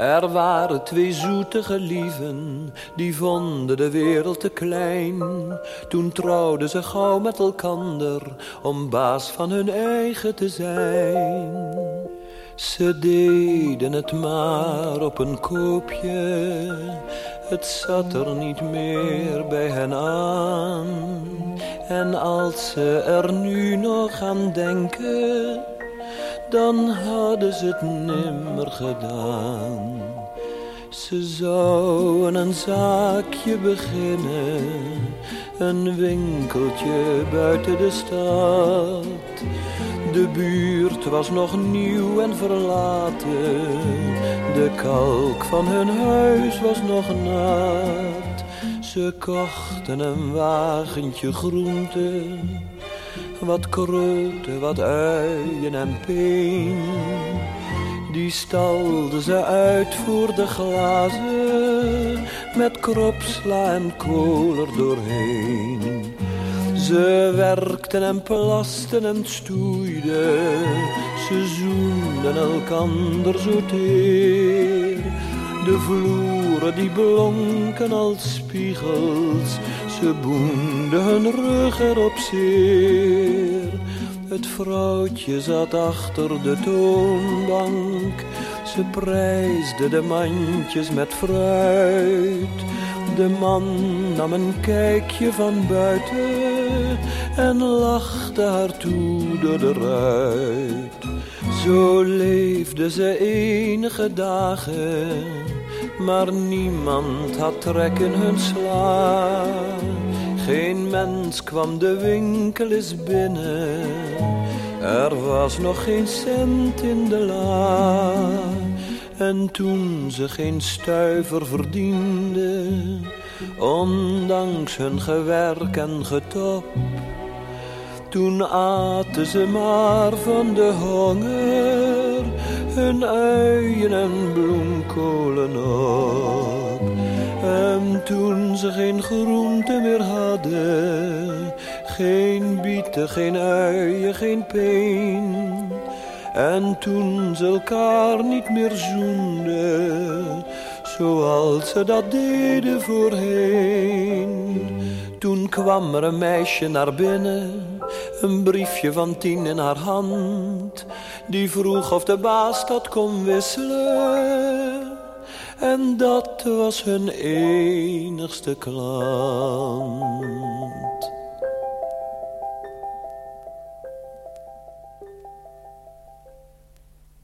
Er waren twee zoetige lieven, die vonden de wereld te klein. Toen trouwden ze gauw met elkander, om baas van hun eigen te zijn. Ze deden het maar op een koopje, het zat er niet meer bij hen aan. En als ze er nu nog aan denken dan hadden ze het nimmer gedaan. Ze zouden een zaakje beginnen, een winkeltje buiten de stad. De buurt was nog nieuw en verlaten, de kalk van hun huis was nog nat. Ze kochten een wagentje groenten wat kroten, wat uien en peen. Die stalden ze uit voor de glazen, met kropsla en kool er doorheen. Ze werkten en plasten en stoeiden, ze zoenden elkander zo teer. De vloeren die blonken als spiegels, ze boenden hun rug erop zeer. Het vrouwtje zat achter de toonbank, ze prijsde de mandjes met fruit. De man nam een kijkje van buiten en lachte haar toe door de ruit. Zo leefde ze enige dagen, maar niemand had trek in hun sla. Geen mens kwam de winkel eens binnen, er was nog geen cent in de la. En toen ze geen stuiver verdiende, ondanks hun gewerk en getop toen aten ze maar van de honger hun uien en bloemkolen op. En toen ze geen groente meer hadden, geen bieten, geen uien, geen peen. En toen ze elkaar niet meer zoenden, zoals ze dat deden voorheen. Toen kwam er een meisje naar binnen een briefje van tien in haar hand. Die vroeg of de baas dat kon wisselen. En dat was hun enigste klant.